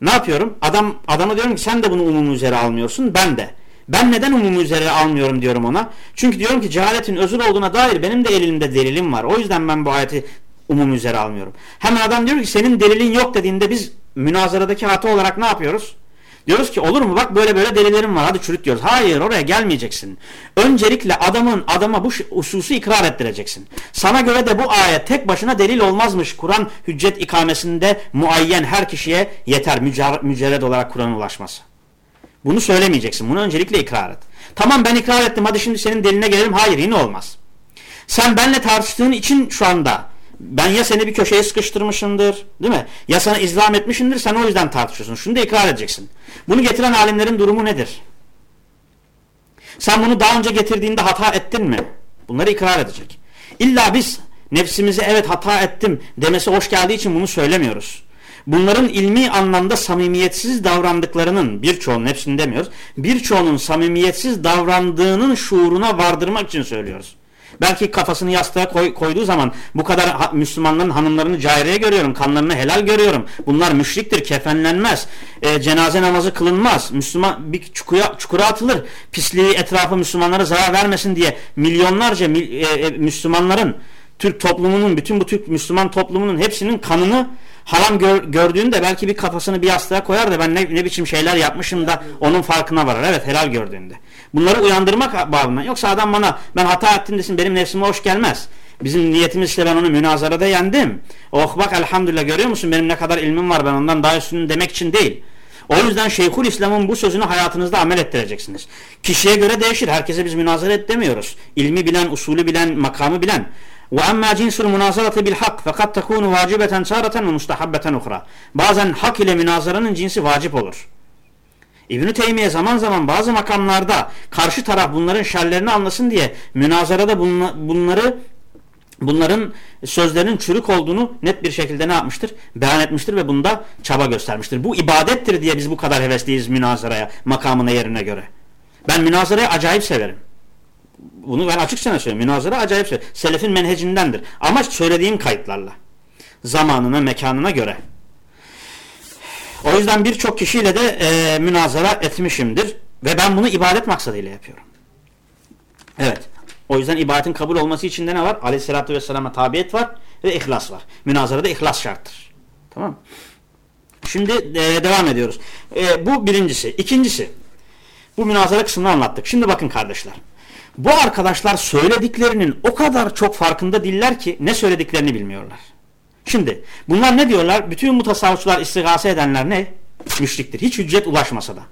Ne yapıyorum? Adam adama diyorum ki sen de bunu umumi üzere almıyorsun. Ben de. Ben neden umumi üzere almıyorum diyorum ona. Çünkü diyorum ki cehaletin özür olduğuna dair benim de elimde delilim var. O yüzden ben bu ayeti umumi üzere almıyorum. Hemen adam diyor ki senin delilin yok dediğinde biz münazaradaki hata olarak ne yapıyoruz? Diyoruz ki olur mu bak böyle böyle delilerim var hadi çürüt diyoruz. Hayır oraya gelmeyeceksin. Öncelikle adamın adama bu hususu ikrar ettireceksin. Sana göre de bu ayet tek başına delil olmazmış. Kur'an hüccet ikamesinde muayyen her kişiye yeter mücerred olarak Kur'an'a ulaşması. Bunu söylemeyeceksin. Bunu öncelikle ikrar et. Tamam ben ikrar ettim hadi şimdi senin deline gelelim. Hayır yine olmaz. Sen benle tartıştığın için şu anda ben ya seni bir köşeye sıkıştırmışımdır değil mi? Ya sana izlam etmişimdir sen o yüzden tartışıyorsun. Şunu da ikrar edeceksin. Bunu getiren alimlerin durumu nedir? Sen bunu daha önce getirdiğinde hata ettin mi? Bunları ikrar edecek. İlla biz nefsimize evet hata ettim demesi hoş geldiği için bunu söylemiyoruz. Bunların ilmi anlamda samimiyetsiz davrandıklarının birçoğunun hepsini demiyoruz. Birçoğunun samimiyetsiz davrandığının şuuruna vardırmak için söylüyoruz. Belki kafasını yastığa koy, koyduğu zaman bu kadar ha, Müslümanların hanımlarını caireye görüyorum. Kanlarını helal görüyorum. Bunlar müşriktir. Kefenlenmez. E, cenaze namazı kılınmaz. Müslüman bir çukura, çukura atılır. Pisliği etrafı Müslümanlara zarar vermesin diye milyonlarca mil, e, e, Müslümanların Türk toplumunun bütün bu Türk Müslüman toplumunun hepsinin kanını haram gör, gördüğünde belki bir kafasını bir yastığa koyar da ben ne, ne biçim şeyler yapmışım da onun farkına varır. Evet helal gördüğünde. Bunları uyandırmak babından. Yoksa adam bana ben hata ettim desin benim nefsime hoş gelmez. Bizim niyetimiz işte ben onu münazarada yendim. Oh bak elhamdülillah görüyor musun benim ne kadar ilmim var ben ondan daha üstünüm demek için değil. O yüzden Şeyhül İslam'ın bu sözünü hayatınızda amel ettireceksiniz. Kişiye göre değişir. Herkese biz münazara et demiyoruz. İlmi bilen, usulü bilen, makamı bilen. Ve amma cinsul münazarati bil hak fakat tekunu vacibeten çareten ve mustahabbeten uhra. Bazen hak ile münazaranın cinsi vacip olur. İbn-i Teymiye zaman zaman bazı makamlarda karşı taraf bunların şerlerini anlasın diye münazarada bunları bunların sözlerinin çürük olduğunu net bir şekilde ne yapmıştır? Beyan etmiştir ve bunda çaba göstermiştir. Bu ibadettir diye biz bu kadar hevesliyiz münazaraya, makamına yerine göre. Ben münazarayı acayip severim. Bunu ben açık sana söyleyeyim. Münazara acayip severim. Selefin menhecindendir. Ama söylediğim kayıtlarla. Zamanına, mekanına göre. O yüzden birçok kişiyle de e, münazara etmişimdir. Ve ben bunu ibadet maksadıyla yapıyorum. Evet. O yüzden ibadetin kabul olması için de ne var? Aleyhisselatü Vesselam'a tabiyet var ve ihlas var. Münazarada ihlas şarttır. Tamam Şimdi e, devam ediyoruz. E, bu birincisi. İkincisi. Bu münazara kısmını anlattık. Şimdi bakın kardeşler. Bu arkadaşlar söylediklerinin o kadar çok farkında diller ki ne söylediklerini bilmiyorlar. Şimdi bunlar ne diyorlar? Bütün bu tasavvufçular istigase edenler ne? Müşriktir. Hiç hüccet ulaşmasa da.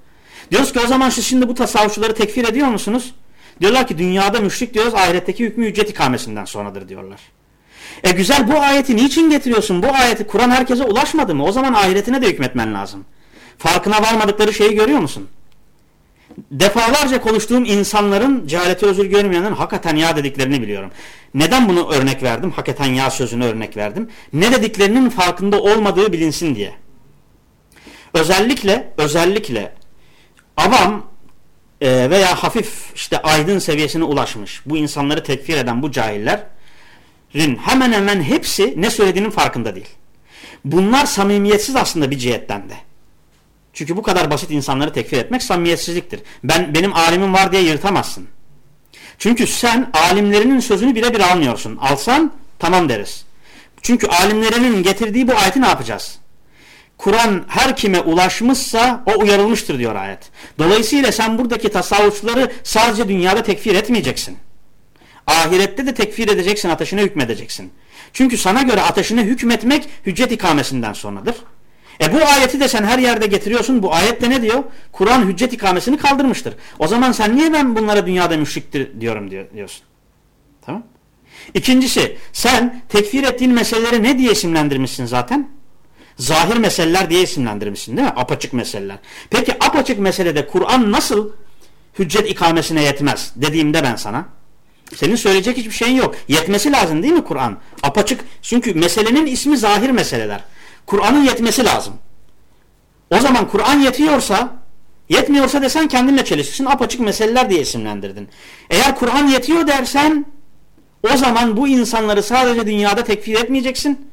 Diyoruz ki o zaman siz şimdi bu tasavvufçuları tekfir ediyor musunuz? Diyorlar ki dünyada müşrik diyoruz ahiretteki hükmü hüccet ikamesinden sonradır diyorlar. E güzel bu ayeti niçin getiriyorsun? Bu ayeti Kur'an herkese ulaşmadı mı? O zaman ahiretine de hükmetmen lazım. Farkına varmadıkları şeyi görüyor musun? Defalarca konuştuğum insanların cehaleti özür görmeyenlerin hakikaten ya dediklerini biliyorum. Neden bunu örnek verdim? Hakikaten ya sözünü örnek verdim. Ne dediklerinin farkında olmadığı bilinsin diye. Özellikle özellikle avam e, veya hafif işte aydın seviyesine ulaşmış bu insanları tekfir eden bu cahillerin hemen hemen hepsi ne söylediğinin farkında değil. Bunlar samimiyetsiz aslında bir cihetten de. Çünkü bu kadar basit insanları tekfir etmek samimiyetsizliktir. Ben benim alimim var diye yırtamazsın. Çünkü sen alimlerinin sözünü birebir almıyorsun. Alsan tamam deriz. Çünkü alimlerinin getirdiği bu ayeti ne yapacağız? Kur'an her kime ulaşmışsa o uyarılmıştır diyor ayet. Dolayısıyla sen buradaki tasavvufçuları sadece dünyada tekfir etmeyeceksin. Ahirette de tekfir edeceksin, ateşine hükmedeceksin. Çünkü sana göre ateşine hükmetmek hüccet ikamesinden sonradır. E bu ayeti de sen her yerde getiriyorsun. Bu ayette ne diyor? Kur'an hüccet ikamesini kaldırmıştır. O zaman sen niye ben bunlara dünyada müşriktir diyorum diyorsun. Tamam. İkincisi sen tekfir ettiğin meseleleri ne diye isimlendirmişsin zaten? Zahir meseleler diye isimlendirmişsin değil mi? Apaçık meseleler. Peki apaçık meselede Kur'an nasıl hüccet ikamesine yetmez dediğimde ben sana. Senin söyleyecek hiçbir şeyin yok. Yetmesi lazım değil mi Kur'an? Apaçık. Çünkü meselenin ismi zahir meseleler. Kur'an'ın yetmesi lazım. O zaman Kur'an yetiyorsa yetmiyorsa desen kendinle çelişirsin. Apaçık meseleler diye isimlendirdin. Eğer Kur'an yetiyor dersen o zaman bu insanları sadece dünyada tekfir etmeyeceksin.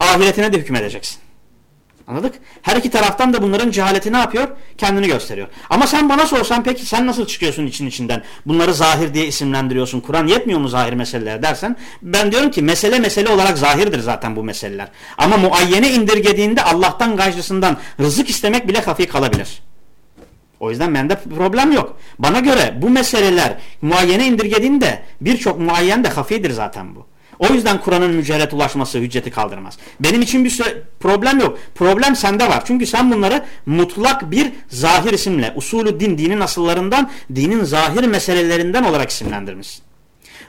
Ahiretine de hükmedeceksin. Anladık? Her iki taraftan da bunların cehaleti ne yapıyor? Kendini gösteriyor. Ama sen bana sorsan peki sen nasıl çıkıyorsun için içinden? Bunları zahir diye isimlendiriyorsun. Kur'an yetmiyor mu zahir meseleler dersen? Ben diyorum ki mesele mesele olarak zahirdir zaten bu meseleler. Ama muayyene indirgediğinde Allah'tan gaycısından rızık istemek bile hafif kalabilir. O yüzden bende problem yok. Bana göre bu meseleler muayyene indirgediğinde birçok muayyen de hafidir zaten bu. O yüzden Kur'an'ın mücerret ulaşması hücceti kaldırmaz. Benim için bir problem yok. Problem sende var. Çünkü sen bunları mutlak bir zahir isimle, usulü din, dinin asıllarından, dinin zahir meselelerinden olarak isimlendirmişsin.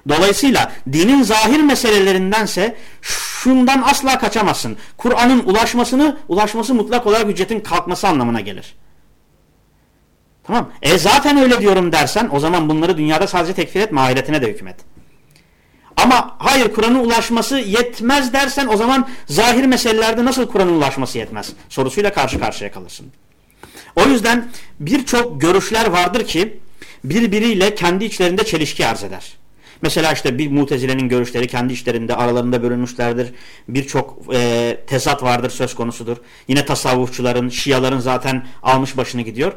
Dolayısıyla dinin zahir meselelerindense şundan asla kaçamazsın. Kur'an'ın ulaşmasını, ulaşması mutlak olarak hüccetin kalkması anlamına gelir. Tamam. E zaten öyle diyorum dersen o zaman bunları dünyada sadece tekfir etme, ahiretine de hükmet. Ama hayır Kur'an'ın ulaşması yetmez dersen o zaman zahir meselelerde nasıl Kur'an'ın ulaşması yetmez sorusuyla karşı karşıya kalırsın. O yüzden birçok görüşler vardır ki birbiriyle kendi içlerinde çelişki arz eder. Mesela işte bir mutezilenin görüşleri kendi içlerinde aralarında bölünmüşlerdir. Birçok e, tezat vardır söz konusudur. Yine tasavvufçuların, şiaların zaten almış başını gidiyor.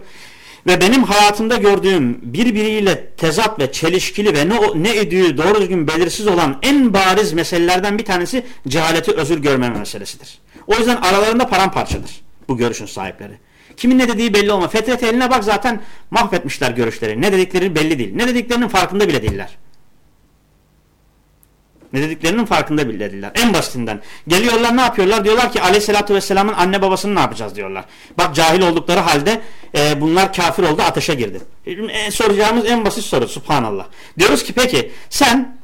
Ve benim hayatımda gördüğüm birbiriyle tezat ve çelişkili ve ne, ne idüğü doğru düzgün belirsiz olan en bariz meselelerden bir tanesi cehaleti özür görmeme meselesidir. O yüzden aralarında paramparçadır bu görüşün sahipleri. Kimin ne dediği belli olma. Fetret eline bak zaten mahvetmişler görüşleri. Ne dedikleri belli değil. Ne dediklerinin farkında bile değiller. Ne dediklerinin farkında bile. En basitinden. Geliyorlar ne yapıyorlar? Diyorlar ki aleyhissalatü vesselamın anne babasını ne yapacağız diyorlar. Bak cahil oldukları halde e, bunlar kafir oldu ateşe girdi. E, soracağımız en basit soru subhanallah. Diyoruz ki peki sen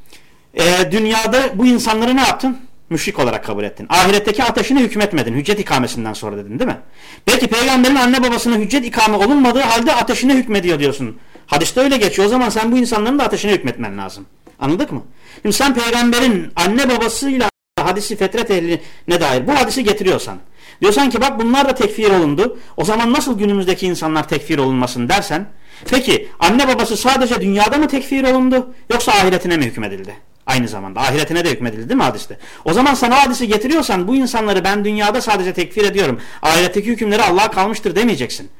e, dünyada bu insanları ne yaptın? Müşrik olarak kabul ettin. Ahiretteki ateşine hükmetmedin. Hüccet ikamesinden sonra dedin değil mi? Peki peygamberin anne babasına hüccet ikame olunmadığı halde ateşine hükmediyor diyorsun. Hadiste öyle geçiyor. O zaman sen bu insanların da ateşine hükmetmen lazım. Anladık mı? Şimdi sen peygamberin anne babasıyla hadisi fetret ehline dair bu hadisi getiriyorsan diyorsan ki bak bunlar da tekfir olundu. O zaman nasıl günümüzdeki insanlar tekfir olunmasın dersen peki anne babası sadece dünyada mı tekfir olundu yoksa ahiretine mi hükmedildi? Aynı zamanda ahiretine de hükmedildi değil mi hadiste? O zaman sana hadisi getiriyorsan bu insanları ben dünyada sadece tekfir ediyorum. Ahiretteki hükümleri Allah'a kalmıştır demeyeceksin.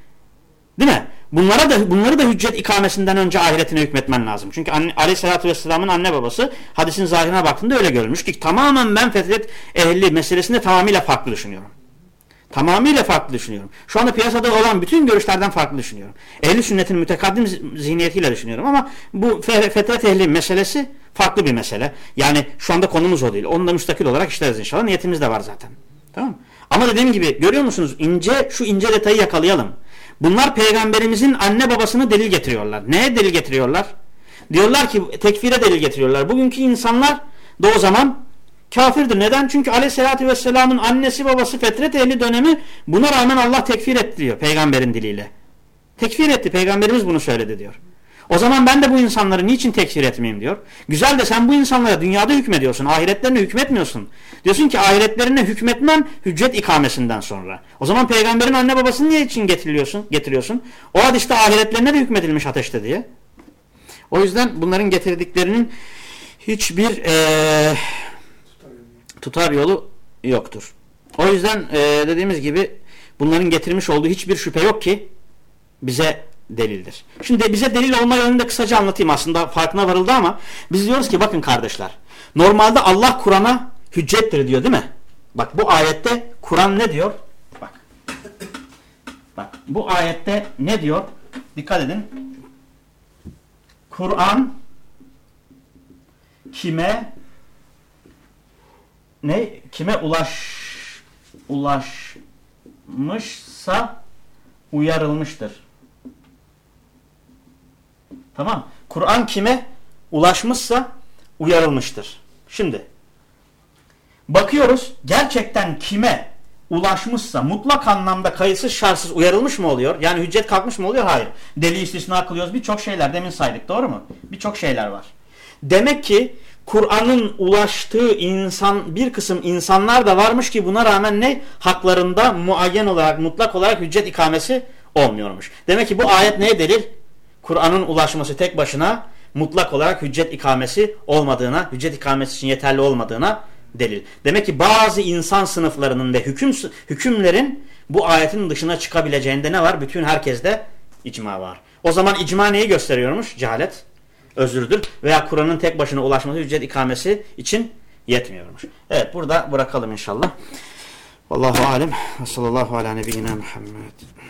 Değil mi? Bunlara da bunları da hüccet ikamesinden önce ahiretine hükmetmen lazım. Çünkü anne, Aleyhisselatü Vesselam'ın anne babası hadisin zahirine baktığında öyle görülmüş ki tamamen ben fetret ehli meselesinde tamamıyla farklı düşünüyorum. Tamamıyla farklı düşünüyorum. Şu anda piyasada olan bütün görüşlerden farklı düşünüyorum. Ehli sünnetin mütekaddim zihniyetiyle düşünüyorum ama bu fetret ehli meselesi farklı bir mesele. Yani şu anda konumuz o değil. Onu da müstakil olarak işleriz inşallah. Niyetimiz de var zaten. Tamam Ama dediğim gibi görüyor musunuz? ince şu ince detayı yakalayalım. Bunlar peygamberimizin anne babasını delil getiriyorlar. Neye delil getiriyorlar? Diyorlar ki tekfire delil getiriyorlar. Bugünkü insanlar da o zaman kafirdir. Neden? Çünkü aleyhissalatü vesselamın annesi babası fetret ehli dönemi buna rağmen Allah tekfir etti diyor peygamberin diliyle. Tekfir etti. Peygamberimiz bunu söyledi diyor. O zaman ben de bu insanları niçin tekfir etmeyeyim diyor. Güzel de sen bu insanlara dünyada hükmediyorsun. Ahiretlerine hükmetmiyorsun. Diyorsun ki ahiretlerine hükmetmem hüccet ikamesinden sonra. O zaman peygamberin anne babasını niye için getiriyorsun? getiriyorsun? O hadiste ahiretlerine de hükmedilmiş ateşte diye. O yüzden bunların getirdiklerinin hiçbir eee, tutar yolu yoktur. O yüzden eee, dediğimiz gibi bunların getirmiş olduğu hiçbir şüphe yok ki bize delildir. Şimdi bize delil olma yönünde kısaca anlatayım aslında farkına varıldı ama biz diyoruz ki bakın kardeşler normalde Allah Kur'an'a hüccettir diyor değil mi? Bak bu ayette Kur'an ne diyor? Bak. Bak bu ayette ne diyor? Dikkat edin. Kur'an kime ne kime ulaş ulaşmışsa uyarılmıştır. Tamam. Kur'an kime ulaşmışsa uyarılmıştır. Şimdi bakıyoruz gerçekten kime ulaşmışsa mutlak anlamda kayıtsız şartsız uyarılmış mı oluyor? Yani hüccet kalkmış mı oluyor? Hayır. Deli istisna kılıyoruz. Birçok şeyler demin saydık doğru mu? Birçok şeyler var. Demek ki Kur'an'ın ulaştığı insan bir kısım insanlar da varmış ki buna rağmen ne? Haklarında muayyen olarak mutlak olarak hüccet ikamesi olmuyormuş. Demek ki bu ayet neye delil? Kur'an'ın ulaşması tek başına mutlak olarak hüccet ikamesi olmadığına, hüccet ikamesi için yeterli olmadığına delil. Demek ki bazı insan sınıflarının ve hüküm hükümlerin bu ayetin dışına çıkabileceğinde ne var? Bütün herkeste icma var. O zaman icma neyi gösteriyormuş? Cehalet özürdür veya Kur'an'ın tek başına ulaşması hüccet ikamesi için yetmiyormuş. Evet burada bırakalım inşallah. Vallahu alem sallallahu ala nebiyyina Muhammed.